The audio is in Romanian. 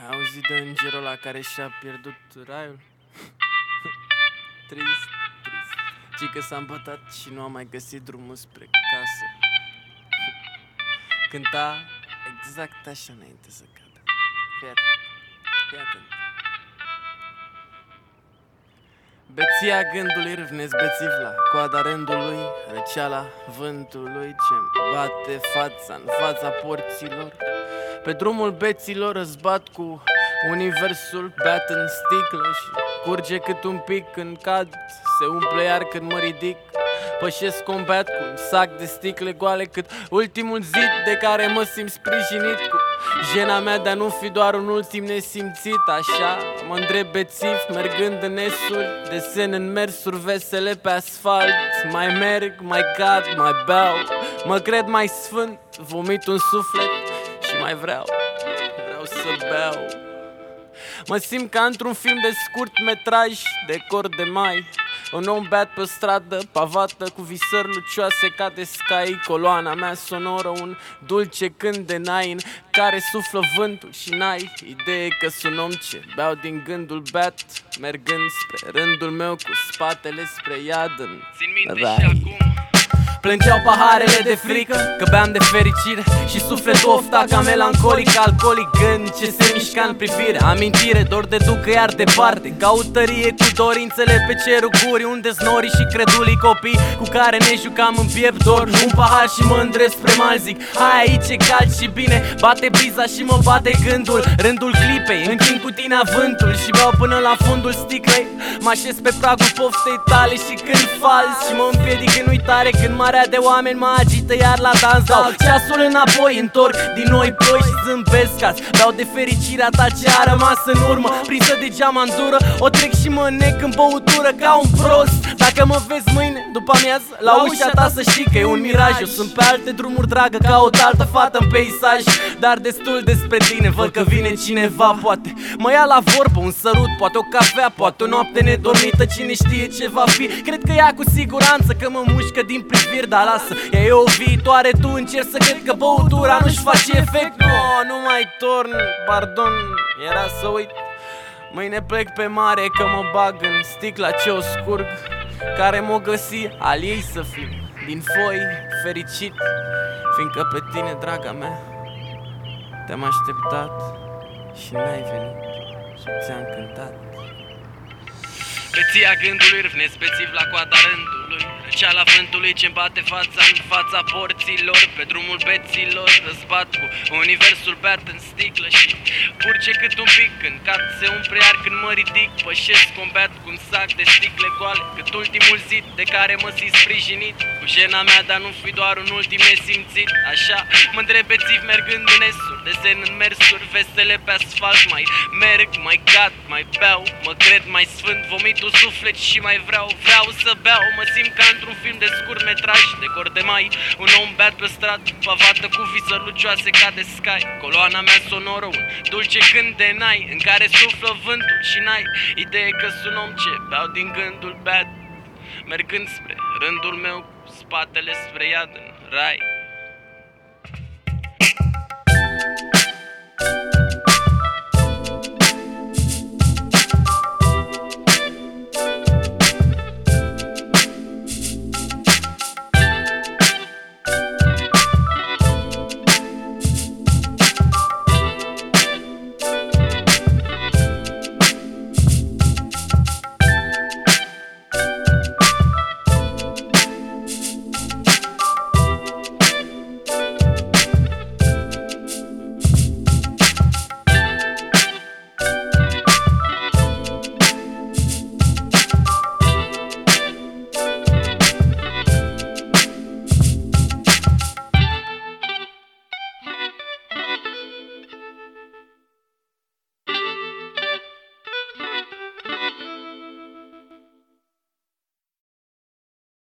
Ai auzit de îngerul ăla care și-a pierdut raiul? trist, trist. Ci că s-a îmbătat și nu a mai găsit drumul spre casă. Cânta exact așa înainte să cadă. Fii atent, fii atent. Beția gândului râvnesc bețiv la coada rândului Răceala vântului ce bate fața în fața porților Pe drumul beților răzbat cu universul beat în sticlă Și curge cât un pic când cad, se umple iar când mă ridic. Pășesc combat cu un sac de sticle goale Cât ultimul zid de care mă simt sprijinit Cu jena mea de a nu fi doar un ultim nesimțit Așa mă îndrept bețiv mergând în esuri Desen în mersuri vesele pe asfalt. Mai merg, mai cad, mai beau Mă cred mai sfânt, vomit un suflet Și mai vreau, vreau să beau. Mă simt ca într-un film de scurt metraj, decor de mai. Un om beat pe stradă, pavată cu visări lucioase ca de sky. Coloana mea sonoră, un dulce cânt de nain Care suflă vântul și n-ai idee că sunt om ce Beau din gândul beat, mergând spre rândul meu Cu spatele spre iad în Țin minte rai. și acum Plângeau paharele de frică Că beam de fericire. Și sufletul ofta ca melancolic Alcoolic gând ce se mișca în privire. Amintire, dor de ducă iar departe. Căutărie cu dorințele pe cerul gurii Unde znorii și credulii copii Cu care ne jucam în piept dor. Un pahar și mă îndrept spre mal zic Hai aici e cald și bine. Bate briza și mă bate gândul. Rândul clipei, închin cu tine avântul Și beau până la fundul sticlei. Mă așez pe pragul poftei tale și când fals Și mă împiedic în uitare când marea de oameni mă agită iar la dans. Dau ceasul înapoi, întorc din noi ploi și zâmbesc azi. Beau de fericirea ta ce a rămas în urmă. Prinsă de geamandură, o trec și mă nec în băutură ca un prost Dacă mă vezi mâine, după amiază, la ușa ta să știi că e un miraj. Eu sunt pe alte drumuri, dragă, ca o altă fată în peisaj. Dar destul despre tine, văd că vine cineva, poate Mă ia la vorbă, un sărut, poate o cafea, poate o noapte nedormită Cine știe ce va fi, cred că ea cu siguranță Că mă mușcă din priviri, dar lasă Ea e o viitoare, tu încerci să cred că băutura nu-și face efect. No, nu mai torn, pardon, era să uit. Mâine plec pe mare că mă bag în sticla ce o scurg Care m-o găsi al ei să fiu Din foi fericit Fiindcă pe tine, draga mea Te-am așteptat și n-ai venit Și ți-am cântat. Beția gândului râvnesc bețiv la coada rândului Răceala vântului ce bate fața în fața porților Pe drumul beților răzbat cu universul beat în sticlă Și curge cât un pic când cad se umple iar când mă ridic Pășesc combat cu un sac de sticle goale Cât ultimul zid de care mă simt sprijinit. Cu jena mea dar nu fi doar un ultim nesimțit Așa mă îndrept bețiv mergând în esuri Desen în mersuri vesele pe asfalt Mai merg, mai cad, mai beau. Mă cred mai sfânt, vomit un suflet și mai vreau Vreau să beau, mă simt ca într-un film de scurt metraj Decor de mai, un om beat pe stradă Pavată cu visări lucioase ca de sky. Coloana mea sonoră, un dulce cânt de nai În care suflă vântul și n-ai. Idee că sunt om ce beau din gândul beat Mergând spre rândul meu, cu spatele spre iad în rai